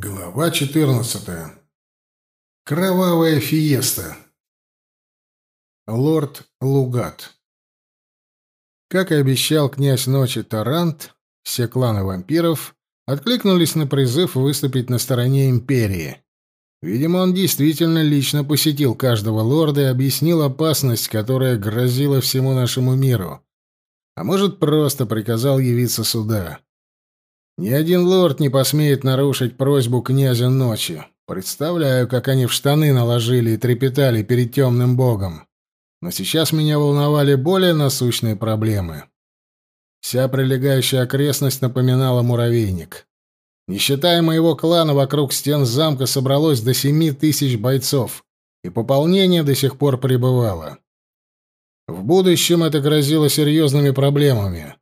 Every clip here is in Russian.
Глава 14. Кровавая фиеста. Лорд Лугат. Как и обещал князь ночи Тарант, все кланы вампиров откликнулись на призыв выступить на стороне империи. Видимо, он действительно лично посетил каждого лорда и объяснил опасность, которая грозила всему нашему миру. А может, просто приказал явиться сюда. Ни один лорд не посмеет нарушить просьбу князя ночи. Представляю, как они в штаны наложили и трепетали перед темным богом. Но сейчас меня волновали более насущные проблемы. Вся прилегающая окрестность напоминала муравейник. Не считая моего клана, вокруг стен замка собралось до семи тысяч бойцов, и пополнение до сих пор пребывало. В будущем это грозило серьезными проблемами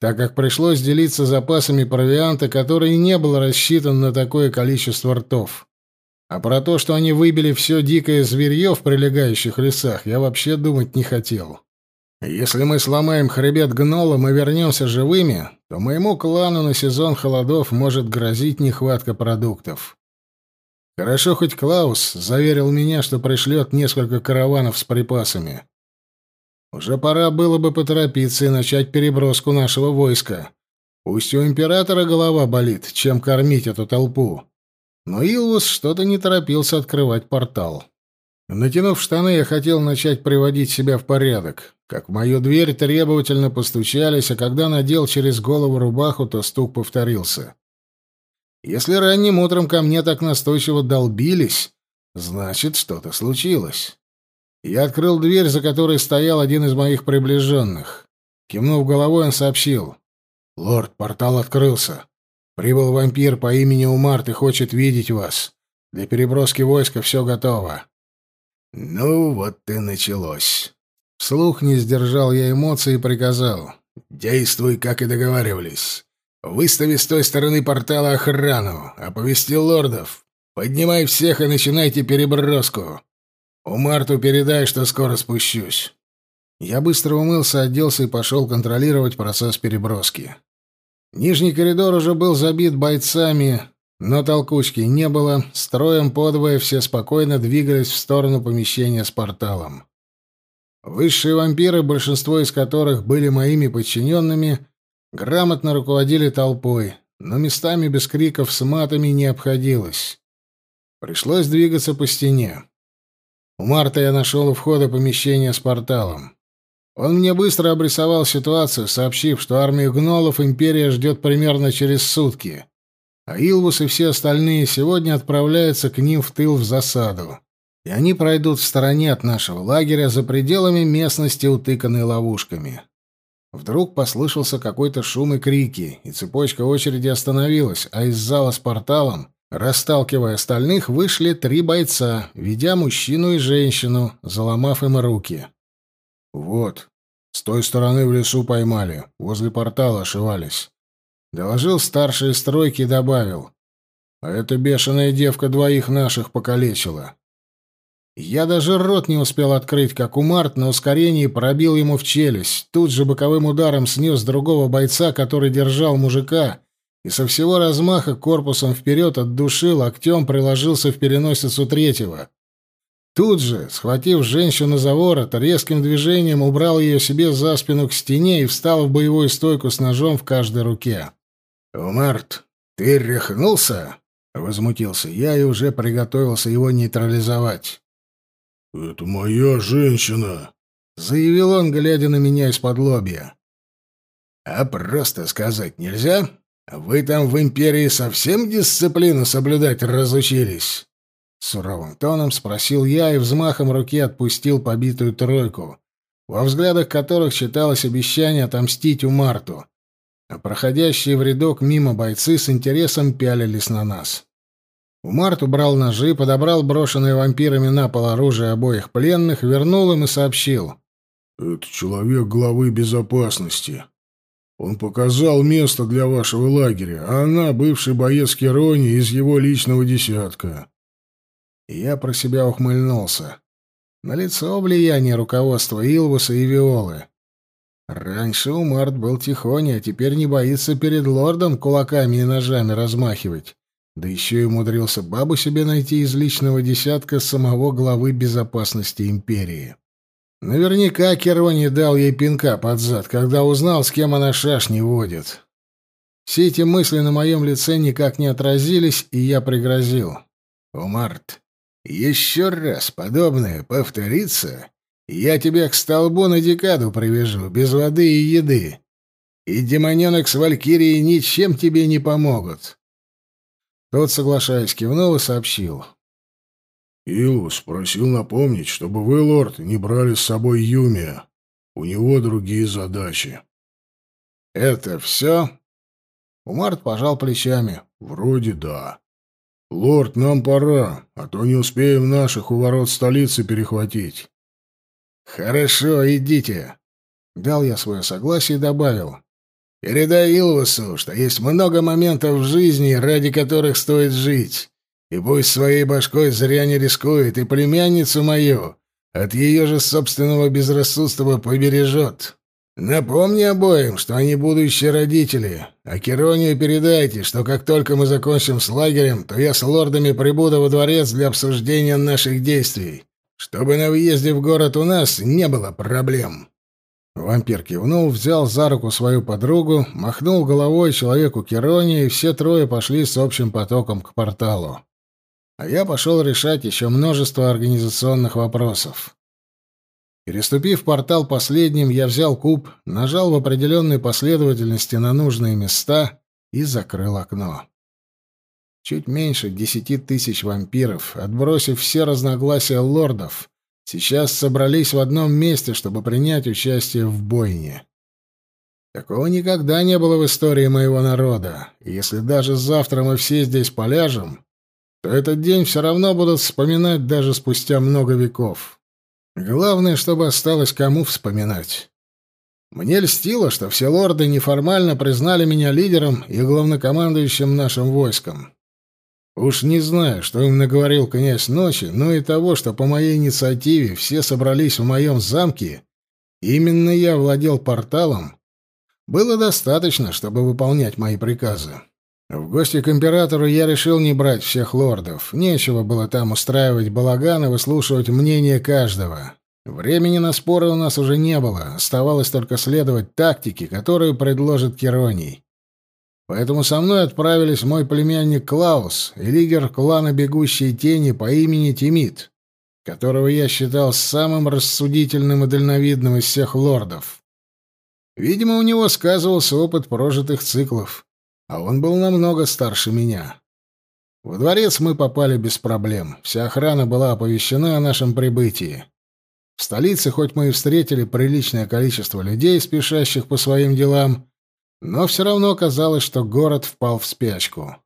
так как пришлось делиться запасами провианта, который не был рассчитан на такое количество ртов. А про то, что они выбили все дикое зверье в прилегающих лесах, я вообще думать не хотел. Если мы сломаем хребет гнолом и вернемся живыми, то моему клану на сезон холодов может грозить нехватка продуктов. Хорошо хоть Клаус заверил меня, что пришлет несколько караванов с припасами. Уже пора было бы поторопиться и начать переброску нашего войска. Пусть у императора голова болит, чем кормить эту толпу. Но Илвус что-то не торопился открывать портал. Натянув штаны, я хотел начать приводить себя в порядок. Как в мою дверь требовательно постучались, а когда надел через голову рубаху, то стук повторился. Если ранним утром ко мне так настойчиво долбились, значит, что-то случилось. Я открыл дверь, за которой стоял один из моих приближенных. Кивнув головой, он сообщил. «Лорд, портал открылся. Прибыл вампир по имени Умарт и хочет видеть вас. Для переброски войска все готово». «Ну, вот и началось». Вслух не сдержал я эмоций и приказал. «Действуй, как и договаривались. Выстави с той стороны портала охрану, оповести лордов. Поднимай всех и начинайте переброску. У Марту передай, что скоро спущусь. Я быстро умылся, оделся и пошел контролировать процесс переброски. Нижний коридор уже был забит бойцами, но толкучки не было. Строем подвое все спокойно двигались в сторону помещения с порталом. Высшие вампиры, большинство из которых были моими подчиненными, грамотно руководили толпой, но местами без криков с матами не обходилось. Пришлось двигаться по стене. У Марта я нашел у входа помещение с порталом. Он мне быстро обрисовал ситуацию, сообщив, что армию гнолов империя ждет примерно через сутки, а Илвус и все остальные сегодня отправляются к ним в тыл в засаду. И они пройдут в стороне от нашего лагеря за пределами местности, утыканной ловушками. Вдруг послышался какой-то шум и крики, и цепочка очереди остановилась, а из зала с порталом Расталкивая остальных, вышли три бойца, ведя мужчину и женщину, заломав им руки. «Вот, с той стороны в лесу поймали, возле портала ошивались», — доложил старший стройки и добавил. «А эта бешеная девка двоих наших покалечила». Я даже рот не успел открыть, как Умарт на ускорении пробил ему в челюсть, тут же боковым ударом снес другого бойца, который держал мужика, и со всего размаха корпусом вперед от души локтем приложился в переносицу третьего. Тут же, схватив женщину за ворот, резким движением убрал ее себе за спину к стене и встал в боевую стойку с ножом в каждой руке. «Умарт, ты рехнулся?» — возмутился я и уже приготовился его нейтрализовать. «Это моя женщина», — заявил он, глядя на меня из-под лобья. «А просто сказать нельзя?» Вы там в империи совсем дисциплину соблюдать разучились? Суровым тоном спросил я и взмахом руки отпустил побитую тройку, во взглядах которых читалось обещание отомстить у Марту, а проходящие в рядок мимо бойцы с интересом пялились на нас. Умарт убрал ножи, подобрал брошенные вампирами на пол оружие обоих пленных, вернул им и сообщил. «Это человек главы безопасности. Он показал место для вашего лагеря, а она — бывший боец Керони из его личного десятка». Я про себя ухмыльнулся. На лицо влияние руководства Илвуса и Виолы. Раньше Умарт был тихоней, а теперь не боится перед лордом кулаками и ножами размахивать. Да еще и умудрился бабу себе найти из личного десятка самого главы безопасности империи. Наверняка Керони дал ей пинка под зад, когда узнал, с кем она шашни водит. Все эти мысли на моем лице никак не отразились, и я пригрозил. «Умарт, еще раз подобное повторится, я тебя к столбу на декаду привяжу, без воды и еды. И демоненок с Валькирией ничем тебе не помогут. Тот, соглашаясь, кивнул и сообщил. Илус просил напомнить, чтобы вы, лорд, не брали с собой Юмия. У него другие задачи. Это все? Умарт пожал плечами. Вроде да. Лорд, нам пора, а то не успеем наших у ворот столицы перехватить. Хорошо, идите. Дал я свое согласие и добавил. Передай Илвасу, что есть много моментов в жизни, ради которых стоит жить. И пусть своей башкой зря не рискует, и племянницу мою от ее же собственного безрассудства побережет. Напомни обоим, что они будущие родители, а Керонию передайте, что как только мы закончим с лагерем, то я с лордами прибуду во дворец для обсуждения наших действий, чтобы на въезде в город у нас не было проблем». Вампир кивнул, взял за руку свою подругу, махнул головой человеку Керони, и все трое пошли с общим потоком к порталу. А я пошел решать еще множество организационных вопросов. Переступив портал последним, я взял куб, нажал в определенной последовательности на нужные места и закрыл окно. Чуть меньше десяти тысяч вампиров, отбросив все разногласия лордов, сейчас собрались в одном месте, чтобы принять участие в бойне. Такого никогда не было в истории моего народа, и если даже завтра мы все здесь поляжем, то этот день все равно будут вспоминать даже спустя много веков. Главное, чтобы осталось кому вспоминать. Мне льстило, что все лорды неформально признали меня лидером и главнокомандующим нашим войском. Уж не знаю, что им наговорил князь ночи, но и того, что по моей инициативе все собрались в моем замке, именно я владел порталом, было достаточно, чтобы выполнять мои приказы. В гости к императору я решил не брать всех лордов. Нечего было там устраивать балаган и выслушивать мнение каждого. Времени на споры у нас уже не было, оставалось только следовать тактике, которую предложит Кероний. Поэтому со мной отправились мой племянник Клаус и лидер клана Бегущей Тени по имени Тимит, которого я считал самым рассудительным и дальновидным из всех лордов. Видимо, у него сказывался опыт прожитых циклов, а он был намного старше меня. Во дворец мы попали без проблем. Вся охрана была оповещена о нашем прибытии. В столице, хоть мы и встретили приличное количество людей, спешащих по своим делам, но все равно казалось, что город впал в спячку.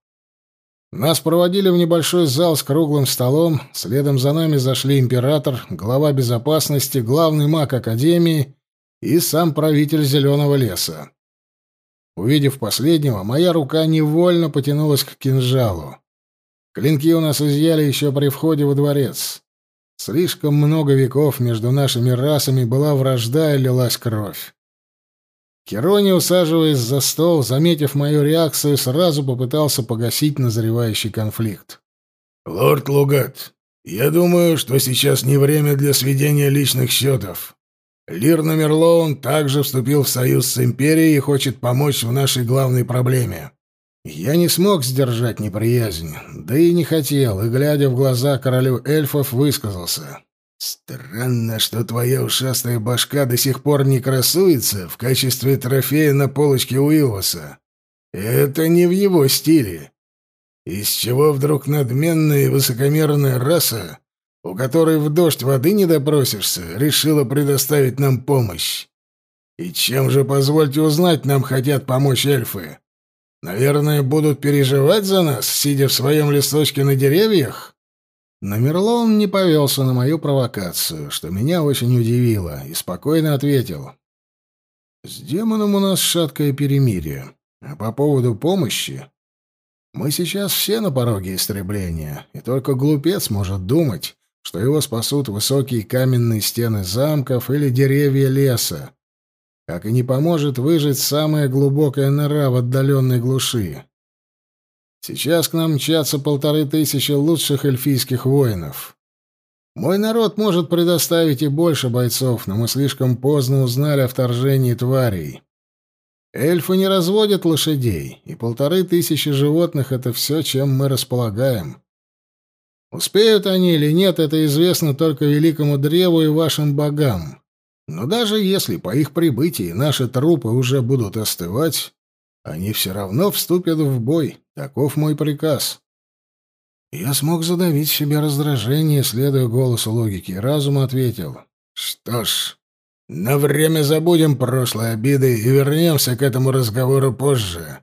Нас проводили в небольшой зал с круглым столом, следом за нами зашли император, глава безопасности, главный маг Академии и сам правитель Зеленого леса. Увидев последнего, моя рука невольно потянулась к кинжалу. Клинки у нас изъяли еще при входе во дворец. Слишком много веков между нашими расами была вражда и лилась кровь. Керони, усаживаясь за стол, заметив мою реакцию, сразу попытался погасить назревающий конфликт. «Лорд Лугат, я думаю, что сейчас не время для сведения личных счетов. Лир Номерлоун также вступил в союз с Империей и хочет помочь в нашей главной проблеме». Я не смог сдержать неприязнь, да и не хотел, и, глядя в глаза королю эльфов, высказался. «Странно, что твоя ушастая башка до сих пор не красуется в качестве трофея на полочке Уилваса. Это не в его стиле. Из чего вдруг надменная и высокомерная раса, у которой в дождь воды не допросишься, решила предоставить нам помощь? И чем же, позвольте узнать, нам хотят помочь эльфы? Наверное, будут переживать за нас, сидя в своем листочке на деревьях?» Но Мерлон не повелся на мою провокацию, что меня очень удивило, и спокойно ответил. «С демоном у нас шаткое перемирие. А по поводу помощи... Мы сейчас все на пороге истребления, и только глупец может думать, что его спасут высокие каменные стены замков или деревья леса, как и не поможет выжить самая глубокая нора в отдаленной глуши. Сейчас к нам мчатся полторы тысячи лучших эльфийских воинов. Мой народ может предоставить и больше бойцов, но мы слишком поздно узнали о вторжении тварей. Эльфы не разводят лошадей, и полторы тысячи животных — это все, чем мы располагаем. Успеют они или нет, это известно только великому древу и вашим богам. Но даже если по их прибытии наши трупы уже будут остывать, они все равно вступят в бой. Таков мой приказ. Я смог задавить себе раздражение, следуя голосу логики, и разум ответил. «Что ж, на время забудем прошлые обиды и вернемся к этому разговору позже,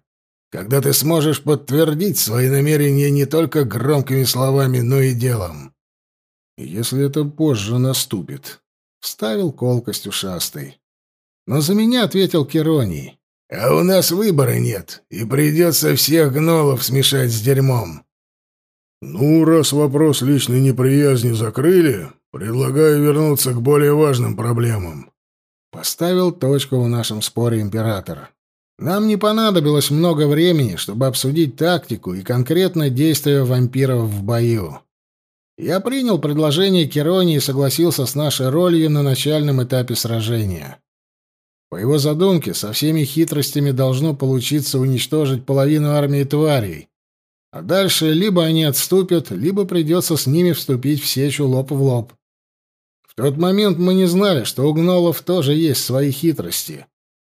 когда ты сможешь подтвердить свои намерения не только громкими словами, но и делом. Если это позже наступит, вставил колкость ушастый. Но за меня ответил Кероний. А у нас выбора нет, и придется всех гнолов смешать с дерьмом. Ну, раз вопрос личной неприязни закрыли, предлагаю вернуться к более важным проблемам. Поставил точку в нашем споре император. Нам не понадобилось много времени, чтобы обсудить тактику и конкретно действия вампиров в бою. Я принял предложение Керони и согласился с нашей ролью на начальном этапе сражения. По его задумке, со всеми хитростями должно получиться уничтожить половину армии тварей, а дальше либо они отступят, либо придется с ними вступить в сечу лоб в лоб тот момент мы не знали, что у гнолов тоже есть свои хитрости,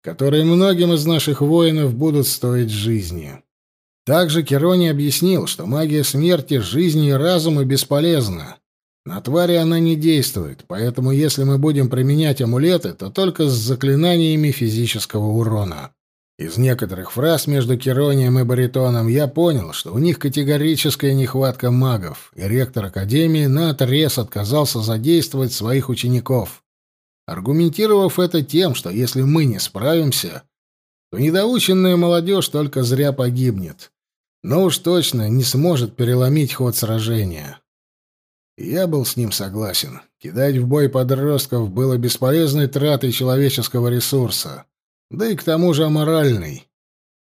которые многим из наших воинов будут стоить жизни. Также Керони объяснил, что магия смерти, жизни и разума бесполезна. На твари она не действует, поэтому если мы будем применять амулеты, то только с заклинаниями физического урона. Из некоторых фраз между Керонием и Баритоном я понял, что у них категорическая нехватка магов, и ректор Академии наотрез отказался задействовать своих учеников, аргументировав это тем, что если мы не справимся, то недоученная молодежь только зря погибнет, но уж точно не сможет переломить ход сражения. Я был с ним согласен. Кидать в бой подростков было бесполезной тратой человеческого ресурса да и к тому же аморальный.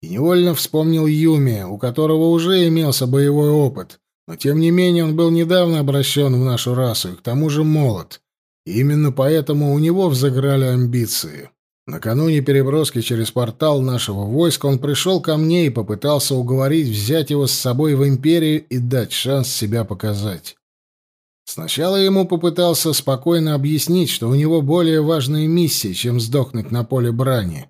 И невольно вспомнил Юми, у которого уже имелся боевой опыт, но тем не менее он был недавно обращен в нашу расу и к тому же молод. Именно поэтому у него взыграли амбиции. Накануне переброски через портал нашего войска он пришел ко мне и попытался уговорить взять его с собой в империю и дать шанс себя показать. Сначала ему попытался спокойно объяснить, что у него более важная миссия, чем сдохнуть на поле брани.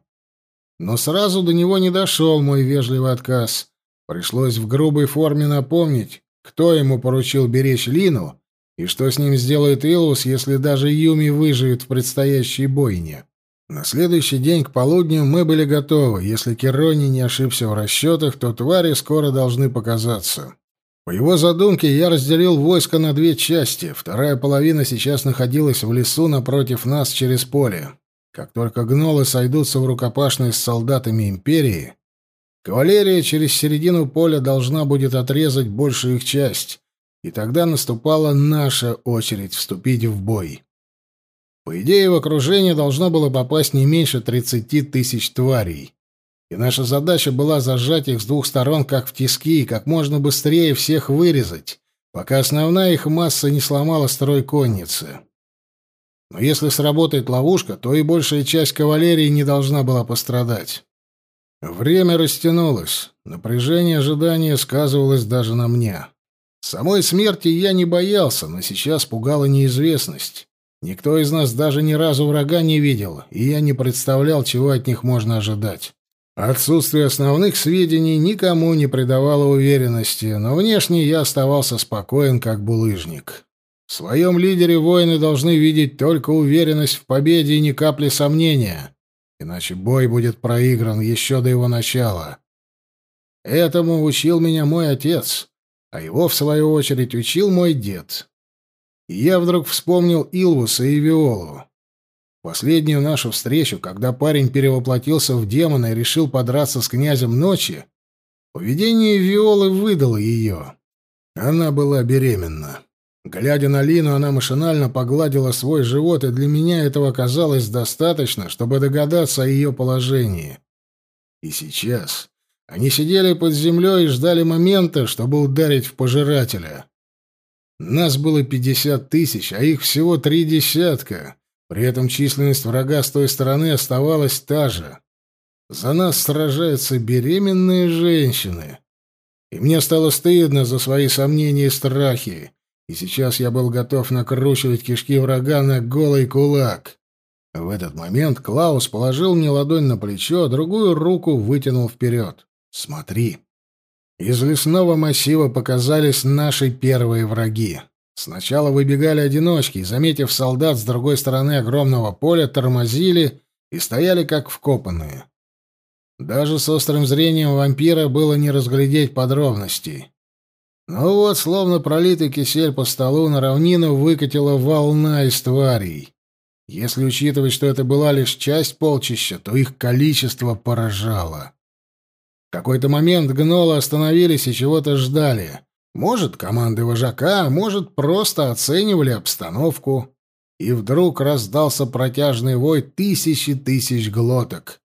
Но сразу до него не дошел мой вежливый отказ. Пришлось в грубой форме напомнить, кто ему поручил беречь Лину и что с ним сделает Илус, если даже Юми выживет в предстоящей бойне. На следующий день к полудню мы были готовы. Если Керони не ошибся в расчетах, то твари скоро должны показаться. По его задумке я разделил войско на две части. Вторая половина сейчас находилась в лесу напротив нас через поле. Как только гнолы сойдутся в рукопашной с солдатами империи, кавалерия через середину поля должна будет отрезать большую их часть, и тогда наступала наша очередь вступить в бой. По идее, в окружение должно было попасть не меньше 30 тысяч тварей и наша задача была зажать их с двух сторон, как в тиски, и как можно быстрее всех вырезать, пока основная их масса не сломала строй конницы. Но если сработает ловушка, то и большая часть кавалерии не должна была пострадать. Время растянулось, напряжение ожидания сказывалось даже на мне. Самой смерти я не боялся, но сейчас пугала неизвестность. Никто из нас даже ни разу врага не видел, и я не представлял, чего от них можно ожидать. Отсутствие основных сведений никому не придавало уверенности, но внешне я оставался спокоен, как булыжник. В своем лидере воины должны видеть только уверенность в победе и ни капли сомнения, иначе бой будет проигран еще до его начала. Этому учил меня мой отец, а его, в свою очередь, учил мой дед. И я вдруг вспомнил Илвуса и Виолу. Последнюю нашу встречу, когда парень перевоплотился в демона и решил подраться с князем ночи, поведение Виолы выдало ее. Она была беременна. Глядя на Лину, она машинально погладила свой живот, и для меня этого оказалось достаточно, чтобы догадаться о ее положении. И сейчас, Они сидели под землей и ждали момента, чтобы ударить в пожирателя. Нас было пятьдесят тысяч, а их всего три десятка. При этом численность врага с той стороны оставалась та же. За нас сражаются беременные женщины. И мне стало стыдно за свои сомнения и страхи. И сейчас я был готов накручивать кишки врага на голый кулак. В этот момент Клаус положил мне ладонь на плечо, а другую руку вытянул вперед. «Смотри». Из лесного массива показались наши первые враги. Сначала выбегали одиночки, заметив солдат с другой стороны огромного поля, тормозили и стояли как вкопанные. Даже с острым зрением вампира было не разглядеть подробностей. Но вот, словно пролитый кисель по столу, на равнину выкатила волна из тварей. Если учитывать, что это была лишь часть полчища, то их количество поражало. В какой-то момент гнолы остановились и чего-то ждали. Может, команды вожака, может, просто оценивали обстановку. И вдруг раздался протяжный вой тысячи тысяч глоток.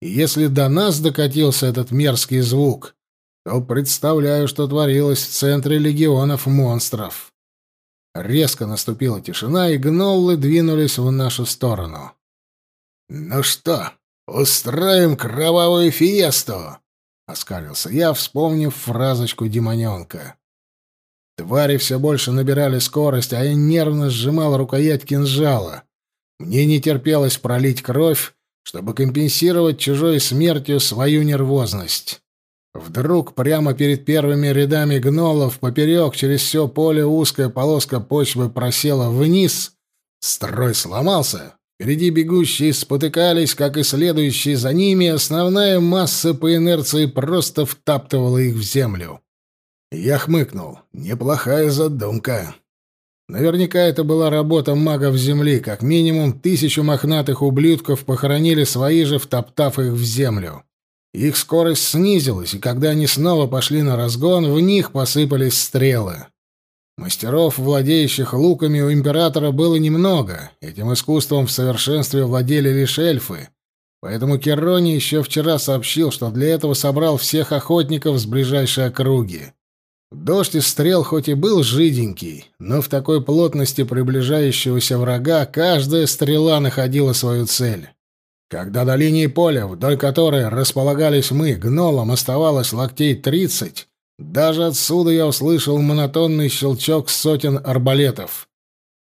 И если до нас докатился этот мерзкий звук, то представляю, что творилось в центре легионов монстров. Резко наступила тишина, и гноллы двинулись в нашу сторону. «Ну что, устроим кровавую фиесту?» Оскалился я, вспомнив фразочку демоненка. Твари все больше набирали скорость, а я нервно сжимал рукоять кинжала. Мне не терпелось пролить кровь, чтобы компенсировать чужой смертью свою нервозность. Вдруг прямо перед первыми рядами гнолов поперек через все поле узкая полоска почвы просела вниз, строй сломался, Впереди бегущие спотыкались, как и следующие за ними, основная масса по инерции просто втаптывала их в землю. Я хмыкнул. Неплохая задумка. Наверняка это была работа магов Земли. Как минимум тысячу мохнатых ублюдков похоронили свои же, втоптав их в землю. Их скорость снизилась, и когда они снова пошли на разгон, в них посыпались стрелы. Мастеров, владеющих луками, у императора было немного. Этим искусством в совершенстве владели лишь эльфы. Поэтому Керрони еще вчера сообщил, что для этого собрал всех охотников с ближайшей округи. Дождь из стрел хоть и был жиденький, но в такой плотности приближающегося врага каждая стрела находила свою цель. Когда до линии поля, вдоль которой располагались мы, гнолом оставалось локтей тридцать, даже отсюда я услышал монотонный щелчок сотен арбалетов.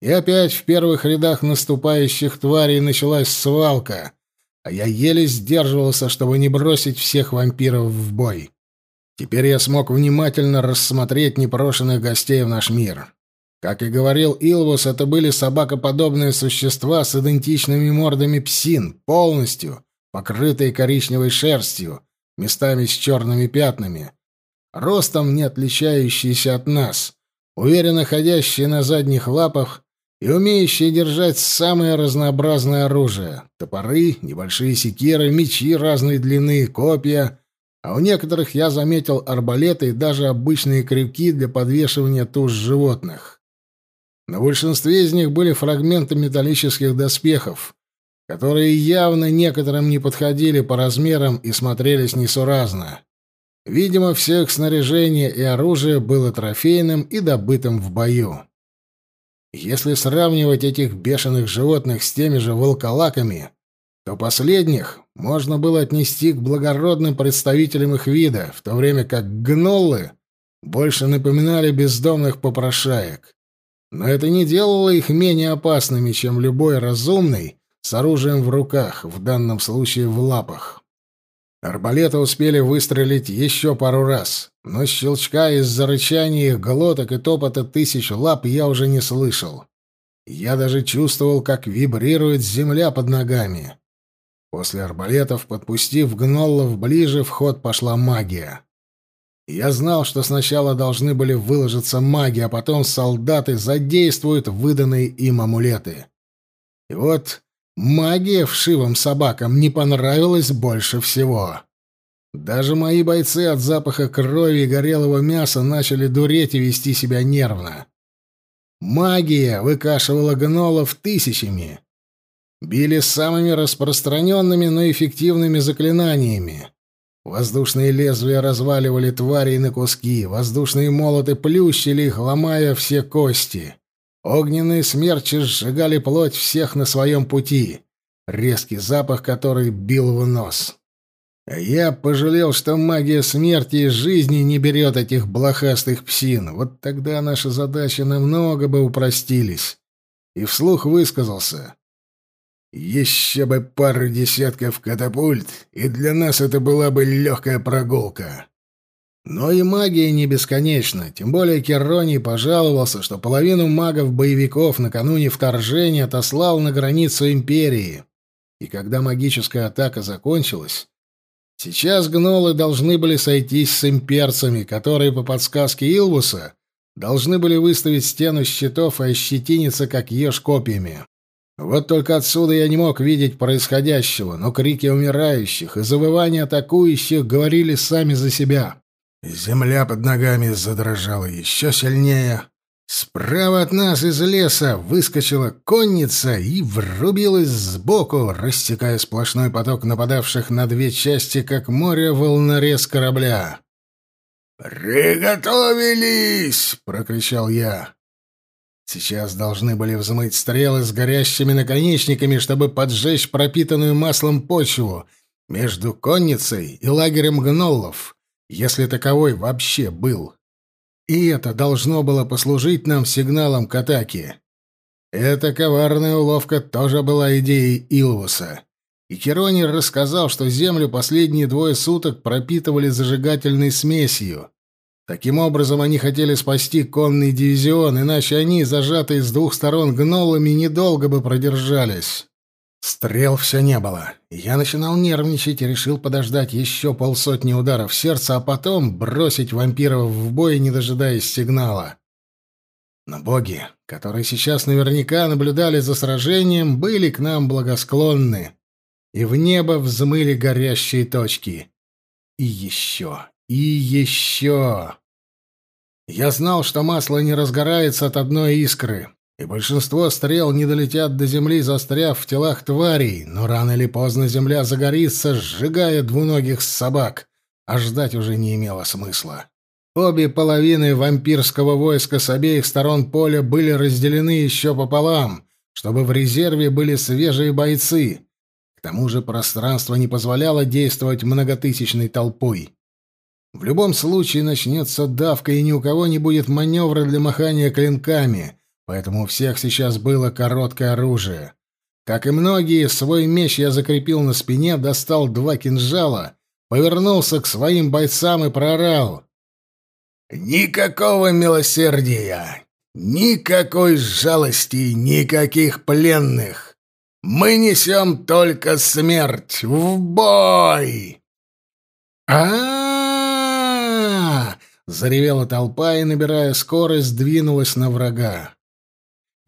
И опять в первых рядах наступающих тварей началась свалка, а я еле сдерживался, чтобы не бросить всех вампиров в бой. Теперь я смог внимательно рассмотреть непрошенных гостей в наш мир. Как и говорил Илвус, это были собакоподобные существа с идентичными мордами псин, полностью покрытые коричневой шерстью, местами с черными пятнами — ростом не отличающиеся от нас, уверенно ходящие на задних лапах и умеющие держать самое разнообразное оружие — топоры, небольшие секиры, мечи разной длины, копья, а у некоторых я заметил арбалеты и даже обычные крюки для подвешивания туш животных. На большинстве из них были фрагменты металлических доспехов, которые явно некоторым не подходили по размерам и смотрелись несуразно. Видимо, все их снаряжение и оружие было трофейным и добытым в бою. Если сравнивать этих бешеных животных с теми же волколаками, то последних можно было отнести к благородным представителям их вида, в то время как гноллы больше напоминали бездомных попрошаек. Но это не делало их менее опасными, чем любой разумный с оружием в руках, в данном случае в лапах. Арбалеты успели выстрелить еще пару раз, но щелчка из-за рычания их глоток и топота тысяч лап я уже не слышал. Я даже чувствовал, как вибрирует земля под ногами. После арбалетов, подпустив гноллов ближе, в ход пошла магия. Я знал, что сначала должны были выложиться маги, а потом солдаты задействуют выданные им амулеты. И вот Магия вшивым собакам не понравилась больше всего. Даже мои бойцы от запаха крови и горелого мяса начали дуреть и вести себя нервно. Магия выкашивала гнолов тысячами. Били самыми распространенными, но эффективными заклинаниями. Воздушные лезвия разваливали тварей на куски, воздушные молоты плющили их, ломая все кости. Огненные смерчи сжигали плоть всех на своем пути, резкий запах который бил в нос. Я пожалел, что магия смерти и жизни не берет этих блохастых псин. Вот тогда наши задачи намного бы упростились. И вслух высказался. Еще бы пару десятков катапульт, и для нас это была бы легкая прогулка. Но и магия не бесконечна, тем более Керроний пожаловался, что половину магов-боевиков накануне вторжения отослал на границу Империи. И когда магическая атака закончилась, сейчас гнолы должны были сойтись с имперцами, которые, по подсказке Илвуса, должны были выставить стену щитов и ощетиниться, как еж копьями. Вот только отсюда я не мог видеть происходящего, но крики умирающих и завывания атакующих говорили сами за себя. Земля под ногами задрожала еще сильнее. Справа от нас из леса выскочила конница и врубилась сбоку, растекая сплошной поток нападавших на две части, как море волнорез корабля. «Приготовились!» — прокричал я. Сейчас должны были взмыть стрелы с горящими наконечниками, чтобы поджечь пропитанную маслом почву между конницей и лагерем гноллов, если таковой вообще был. И это должно было послужить нам сигналом к атаке. Эта коварная уловка тоже была идеей Илвуса. И Керонер рассказал, что землю последние двое суток пропитывали зажигательной смесью. Таким образом, они хотели спасти конный дивизион, иначе они, зажатые с двух сторон гнолами, недолго бы продержались. Стрел все не было. Я начинал нервничать и решил подождать еще полсотни ударов сердца, а потом бросить вампиров в бой, не дожидаясь сигнала. Но боги, которые сейчас наверняка наблюдали за сражением, были к нам благосклонны, и в небо взмыли горящие точки. И еще, и еще. Я знал, что масло не разгорается от одной искры, и большинство стрел не долетят до земли, застряв в телах тварей, но рано или поздно земля загорится, сжигая двуногих собак, а ждать уже не имело смысла. Обе половины вампирского войска с обеих сторон поля были разделены еще пополам, чтобы в резерве были свежие бойцы. К тому же пространство не позволяло действовать многотысячной толпой. В любом случае начнется давка, и ни у кого не будет маневра для махания клинками, поэтому у всех сейчас было короткое оружие. Как и многие, свой меч я закрепил на спине, достал два кинжала, повернулся к своим бойцам и проорал. «Никакого милосердия! Никакой жалости! Никаких пленных! Мы несем только смерть! В бой!» «А-а-а!» Заревела толпа и, набирая скорость, двинулась на врага.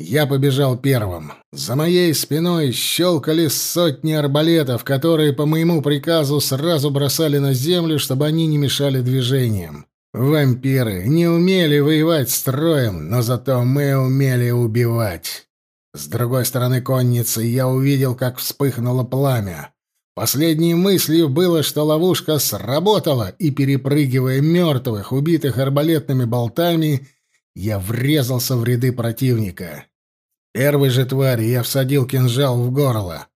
Я побежал первым. За моей спиной щелкали сотни арбалетов, которые по моему приказу сразу бросали на землю, чтобы они не мешали движениям. Вампиры не умели воевать строем, но зато мы умели убивать. С другой стороны конницы я увидел, как вспыхнуло пламя. Последней мыслью было, что ловушка сработала, и, перепрыгивая мертвых, убитых арбалетными болтами, я врезался в ряды противника. Первой же твари я всадил кинжал в горло.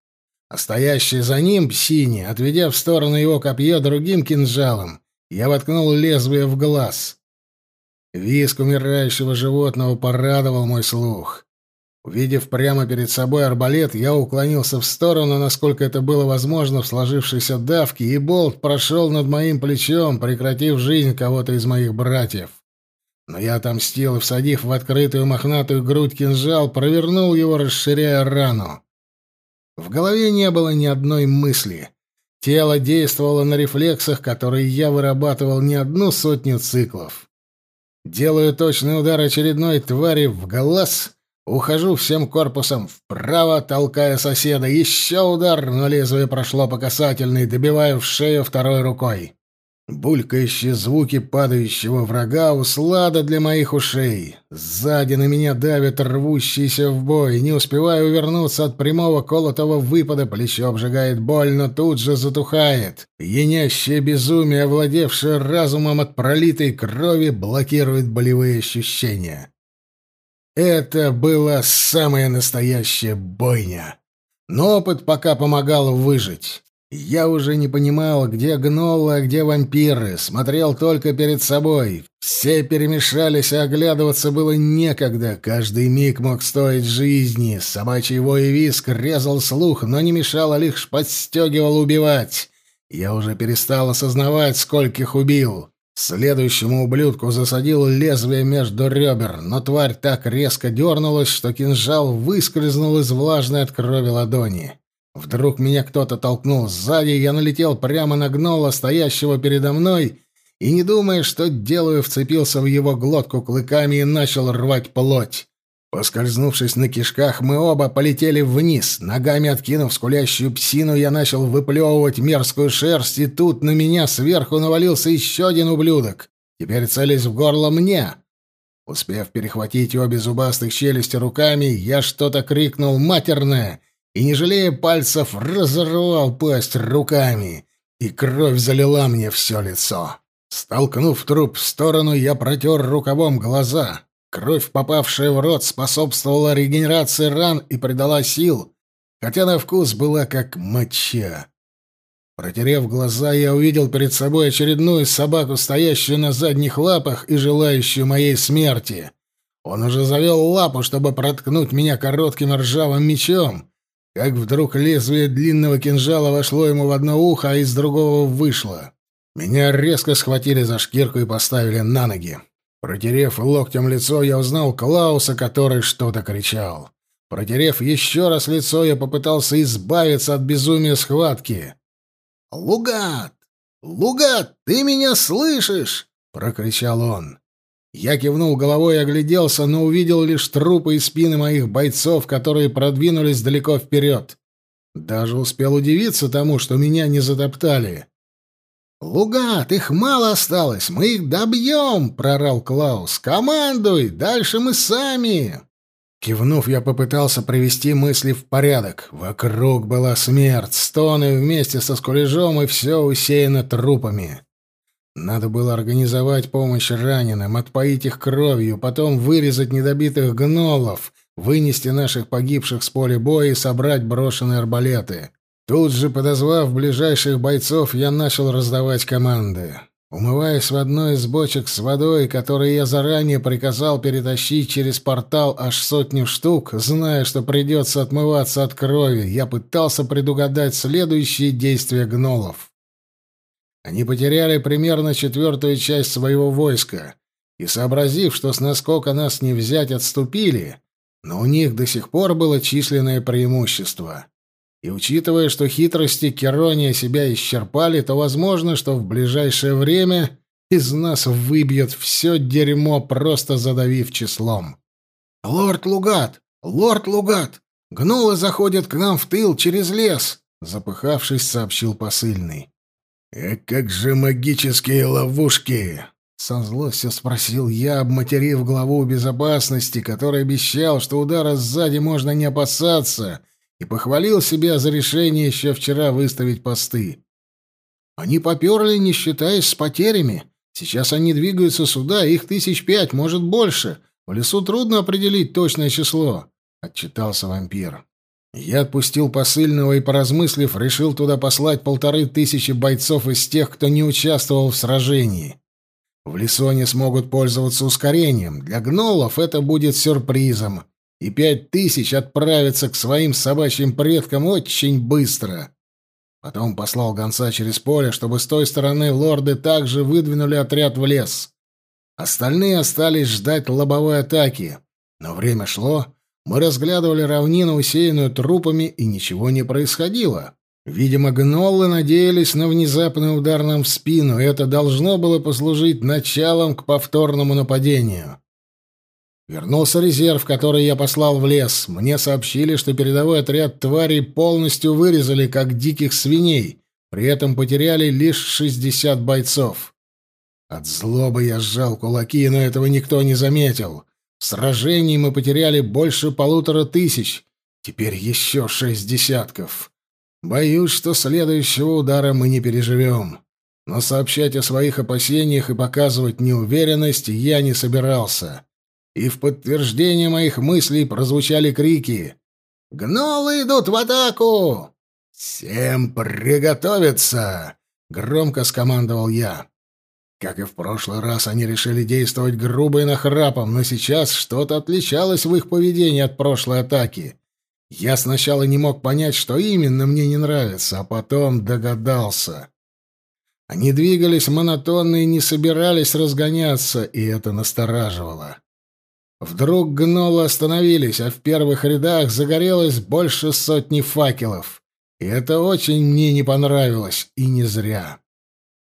А стоящий за ним псине, отведя в сторону его копье другим кинжалом, я воткнул лезвие в глаз. Виск умирающего животного порадовал мой слух. Увидев прямо перед собой арбалет, я уклонился в сторону, насколько это было возможно в сложившейся давке, и болт прошел над моим плечом, прекратив жизнь кого-то из моих братьев. Но я отомстил и, всадив в открытую мохнатую грудь кинжал, провернул его, расширяя рану. В голове не было ни одной мысли. Тело действовало на рефлексах, которые я вырабатывал не одну сотню циклов. Делаю точный удар очередной твари в глаз — Ухожу всем корпусом вправо, толкая соседа. Еще удар, но лезвие прошло по касательной, добиваю в шею второй рукой. Булькающие звуки падающего врага услада для моих ушей. Сзади на меня давят рвущиеся в бой. Не успеваю увернуться от прямого колотого выпада, плечо обжигает боль, но тут же затухает. Енящее безумие, овладевшее разумом от пролитой крови, блокирует болевые ощущения. Это была самая настоящая бойня. Но опыт пока помогал выжить. Я уже не понимал, где гнолы, а где вампиры, смотрел только перед собой. Все перемешались, а оглядываться было некогда. Каждый миг мог стоить жизни. Собачий вой и виск резал слух, но не мешал, а лишь подстегивал убивать. Я уже перестал осознавать, скольких убил. Следующему ублюдку засадил лезвие между ребер, но тварь так резко дернулась, что кинжал выскользнул из влажной от крови ладони. Вдруг меня кто-то толкнул сзади, я налетел прямо на гнола, стоящего передо мной, и, не думая, что делаю, вцепился в его глотку клыками и начал рвать плоть. Поскользнувшись на кишках, мы оба полетели вниз. Ногами откинув скулящую псину, я начал выплевывать мерзкую шерсть, и тут на меня сверху навалился еще один ублюдок. Теперь целясь в горло мне. Успев перехватить обе зубастых челюсти руками, я что-то крикнул матерное и, не жалея пальцев, разорвал пасть руками, и кровь залила мне все лицо. Столкнув труп в сторону, я протер рукавом глаза. Кровь, попавшая в рот, способствовала регенерации ран и придала сил, хотя на вкус была как моча. Протерев глаза, я увидел перед собой очередную собаку, стоящую на задних лапах и желающую моей смерти. Он уже завел лапу, чтобы проткнуть меня коротким ржавым мечом, как вдруг лезвие длинного кинжала вошло ему в одно ухо, а из другого вышло. Меня резко схватили за шкирку и поставили на ноги. Протерев локтем лицо, я узнал Клауса, который что-то кричал. Протерев еще раз лицо, я попытался избавиться от безумия схватки. «Лугат! Лугат, ты меня слышишь?» — прокричал он. Я кивнул головой и огляделся, но увидел лишь трупы и спины моих бойцов, которые продвинулись далеко вперед. Даже успел удивиться тому, что меня не затоптали. «Лугат, их мало осталось, мы их добьем!» — прорал Клаус. «Командуй! Дальше мы сами!» Кивнув, я попытался привести мысли в порядок. Вокруг была смерть, стоны вместе со скулежом, и все усеяно трупами. Надо было организовать помощь раненым, отпоить их кровью, потом вырезать недобитых гнолов, вынести наших погибших с поля боя и собрать брошенные арбалеты. Тут же, подозвав ближайших бойцов, я начал раздавать команды. Умываясь в одной из бочек с водой, которую я заранее приказал перетащить через портал аж сотню штук, зная, что придется отмываться от крови, я пытался предугадать следующие действия гнолов. Они потеряли примерно четвертую часть своего войска, и, сообразив, что с наскока нас не взять, отступили, но у них до сих пор было численное преимущество. И учитывая, что хитрости Керония себя исчерпали, то возможно, что в ближайшее время из нас выбьет все дерьмо, просто задавив числом. «Лорд Лугат! Лорд Лугат! Гнулы заходят к нам в тыл через лес!» Запыхавшись, сообщил посыльный. «А как же магические ловушки?» Со злостью спросил я, обматерив главу безопасности, который обещал, что удара сзади можно не опасаться, и похвалил себя за решение еще вчера выставить посты. Они поперли, не считаясь с потерями. Сейчас они двигаются сюда, их тысяч пять, может, больше. В лесу трудно определить точное число, — отчитался вампир. Я отпустил посыльного и, поразмыслив, решил туда послать полторы тысячи бойцов из тех, кто не участвовал в сражении. В лесу они смогут пользоваться ускорением. Для гнолов это будет сюрпризом. И пять тысяч отправятся к своим собачьим предкам очень быстро. Потом послал гонца через поле, чтобы с той стороны лорды также выдвинули отряд в лес. Остальные остались ждать лобовой атаки. Но время шло, мы разглядывали равнину, усеянную трупами, и ничего не происходило. Видимо, гноллы надеялись на внезапный удар нам в спину, и это должно было послужить началом к повторному нападению. Вернулся резерв, который я послал в лес. Мне сообщили, что передовой отряд тварей полностью вырезали, как диких свиней, при этом потеряли лишь 60 бойцов. От злобы я сжал кулаки, но этого никто не заметил. В сражении мы потеряли больше полутора тысяч, теперь еще шесть десятков. Боюсь, что следующего удара мы не переживем. Но сообщать о своих опасениях и показывать неуверенность я не собирался. И в подтверждение моих мыслей прозвучали крики. «Гнолы идут в атаку!» «Всем приготовиться!» — громко скомандовал я. Как и в прошлый раз, они решили действовать грубо и нахрапом, но сейчас что-то отличалось в их поведении от прошлой атаки. Я сначала не мог понять, что именно мне не нравится, а потом догадался. Они двигались монотонно и не собирались разгоняться, и это настораживало. Вдруг гнолы остановились, а в первых рядах загорелось больше сотни факелов. И это очень мне не понравилось, и не зря.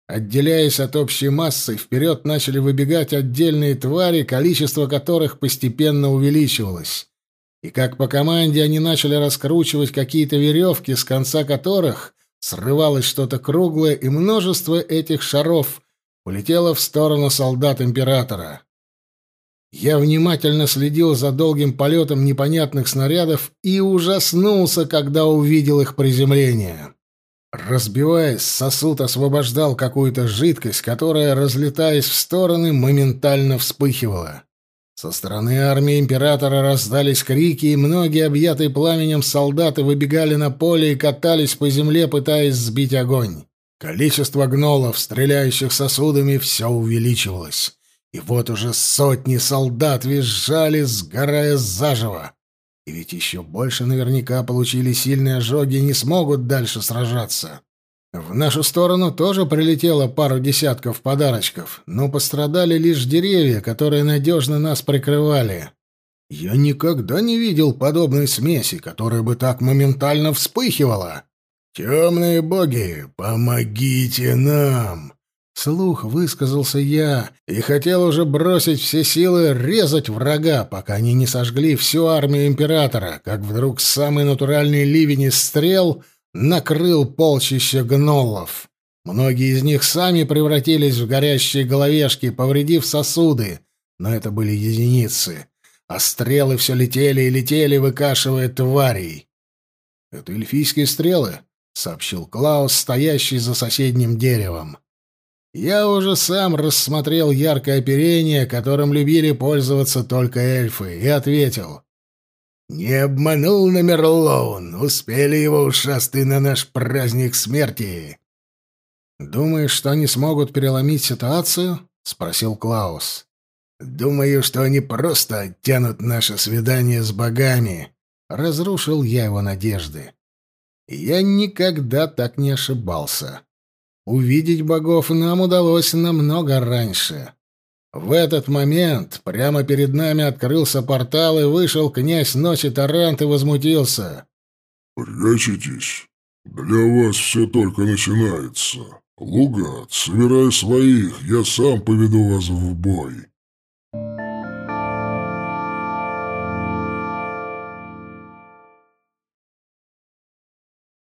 Отделяясь от общей массы, вперед начали выбегать отдельные твари, количество которых постепенно увеличивалось. И как по команде они начали раскручивать какие-то веревки, с конца которых срывалось что-то круглое, и множество этих шаров полетело в сторону солдат императора. Я внимательно следил за долгим полетом непонятных снарядов и ужаснулся, когда увидел их приземление. Разбиваясь, сосуд освобождал какую-то жидкость, которая, разлетаясь в стороны, моментально вспыхивала. Со стороны армии императора раздались крики, и многие, объятые пламенем солдаты, выбегали на поле и катались по земле, пытаясь сбить огонь. Количество гнолов, стреляющих сосудами, все увеличивалось. И вот уже сотни солдат визжали, сгорая заживо. И ведь еще больше наверняка получили сильные ожоги и не смогут дальше сражаться. В нашу сторону тоже прилетело пару десятков подарочков, но пострадали лишь деревья, которые надежно нас прикрывали. Я никогда не видел подобной смеси, которая бы так моментально вспыхивала. «Темные боги, помогите нам!» Слух высказался я и хотел уже бросить все силы резать врага, пока они не сожгли всю армию императора, как вдруг самый натуральный ливень из стрел накрыл полчища гнолов. Многие из них сами превратились в горящие головешки, повредив сосуды, но это были единицы, а стрелы все летели и летели, выкашивая тварей. «Это эльфийские стрелы», — сообщил Клаус, стоящий за соседним деревом. Я уже сам рассмотрел яркое оперение, которым любили пользоваться только эльфы, и ответил. «Не обманул Намерлоун. Успели его ушастые на наш праздник смерти». «Думаешь, что они смогут переломить ситуацию?» — спросил Клаус. «Думаю, что они просто оттянут наше свидание с богами». Разрушил я его надежды. Я никогда так не ошибался. Увидеть богов нам удалось намного раньше. В этот момент прямо перед нами открылся портал, и вышел князь ночи Тарант и возмутился. «Прячетесь? Для вас все только начинается. Лугат, собирай своих, я сам поведу вас в бой».